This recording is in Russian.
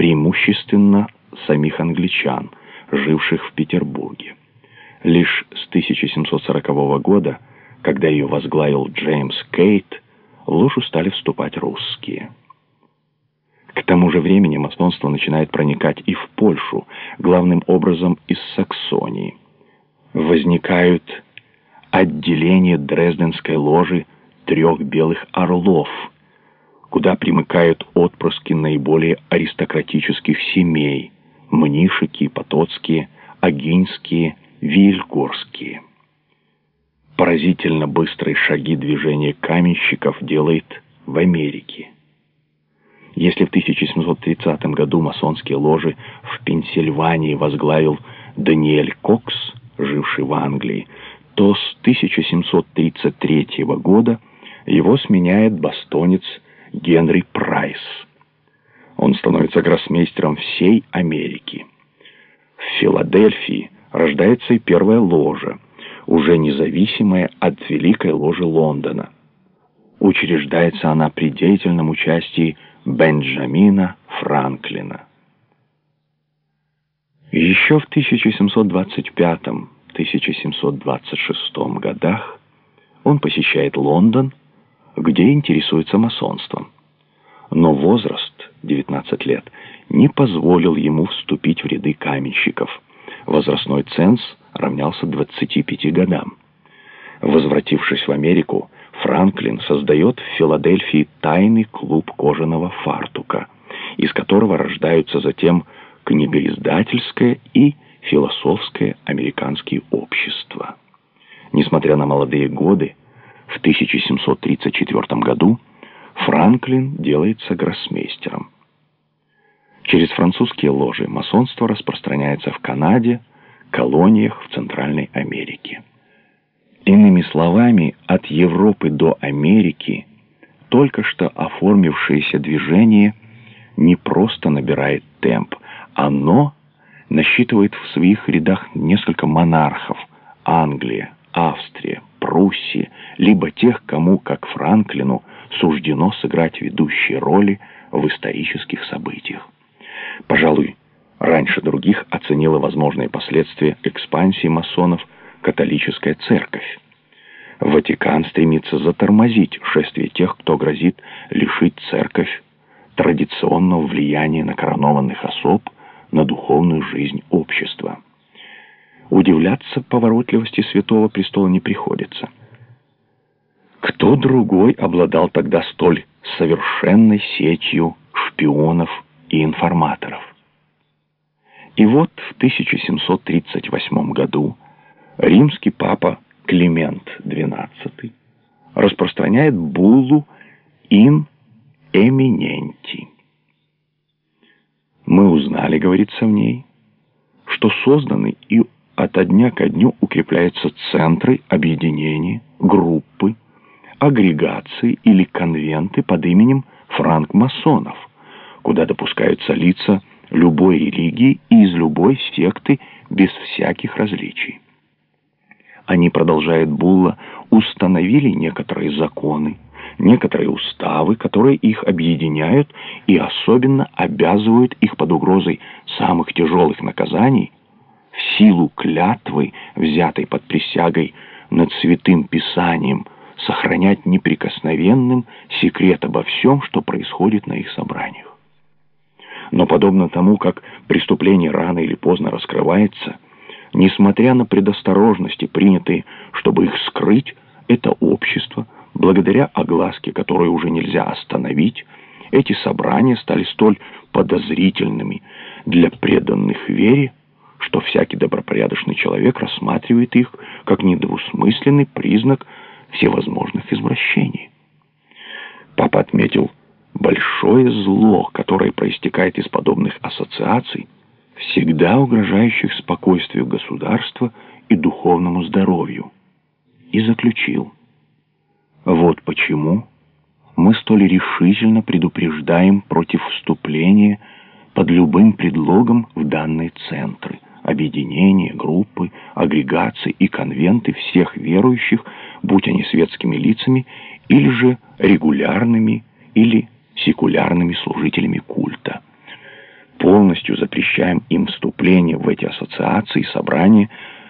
преимущественно самих англичан, живших в Петербурге. Лишь с 1740 года, когда ее возглавил Джеймс Кейт, в ложу стали вступать русские. К тому же времени масонство начинает проникать и в Польшу, главным образом из Саксонии. Возникают отделения Дрезденской ложи трех белых орлов, куда примыкают отпрыски наиболее аристократических семей – Мнишики, Потоцкие, Агинские, Вильгорские. Поразительно быстрые шаги движения каменщиков делает в Америке. Если в 1730 году масонские ложи в Пенсильвании возглавил Даниэль Кокс, живший в Англии, то с 1733 года его сменяет бастонец Генри Прайс. Он становится гроссмейстером всей Америки. В Филадельфии рождается и первая ложа, уже независимая от Великой ложи Лондона. Учреждается она при деятельном участии Бенджамина Франклина. Еще в 1725-1726 годах он посещает Лондон, где интересуется масонством. Но возраст, 19 лет, не позволил ему вступить в ряды каменщиков. Возрастной ценз равнялся 25 годам. Возвратившись в Америку, Франклин создает в Филадельфии тайный клуб кожаного фартука, из которого рождаются затем книгоиздательское и философское американские общества. Несмотря на молодые годы, в 1734 году Франклин делается гроссмейстером. Через французские ложи масонство распространяется в Канаде, колониях в Центральной Америке. Иными словами, от Европы до Америки только что оформившееся движение не просто набирает темп, оно насчитывает в своих рядах несколько монархов – Англия, Австрия, Пруссия, либо тех, кому, как Франклину, суждено сыграть ведущие роли в исторических событиях. Пожалуй, раньше других оценила возможные последствия экспансии масонов католическая церковь. Ватикан стремится затормозить шествие тех, кто грозит лишить церковь традиционного влияния на коронованных особ на духовную жизнь общества. Удивляться поворотливости Святого Престола не приходится. Кто другой обладал тогда столь совершенной сетью шпионов и информаторов? И вот в 1738 году римский папа Климент XII распространяет буллу «ин эминенти». Мы узнали, говорится в ней, что созданы и ото дня ко дню укрепляются центры, объединения, группы, агрегации или конвенты под именем франкмасонов, куда допускаются лица любой религии и из любой секты без всяких различий. Они, продолжает Булла, установили некоторые законы, некоторые уставы, которые их объединяют и особенно обязывают их под угрозой самых тяжелых наказаний в силу клятвы, взятой под присягой над святым писанием, сохранять неприкосновенным секрет обо всем, что происходит на их собраниях. Но подобно тому, как преступление рано или поздно раскрывается – Несмотря на предосторожности, принятые, чтобы их скрыть, это общество, благодаря огласке, которую уже нельзя остановить, эти собрания стали столь подозрительными для преданных вере, что всякий добропорядочный человек рассматривает их как недвусмысленный признак всевозможных извращений. Папа отметил большое зло, которое проистекает из подобных ассоциаций, всегда угрожающих спокойствию государства и духовному здоровью, и заключил. Вот почему мы столь решительно предупреждаем против вступления под любым предлогом в данные центры, объединения, группы, агрегации и конвенты всех верующих, будь они светскими лицами или же регулярными или секулярными служителями культа. полностью запрещаем им вступление в эти ассоциации, собрания,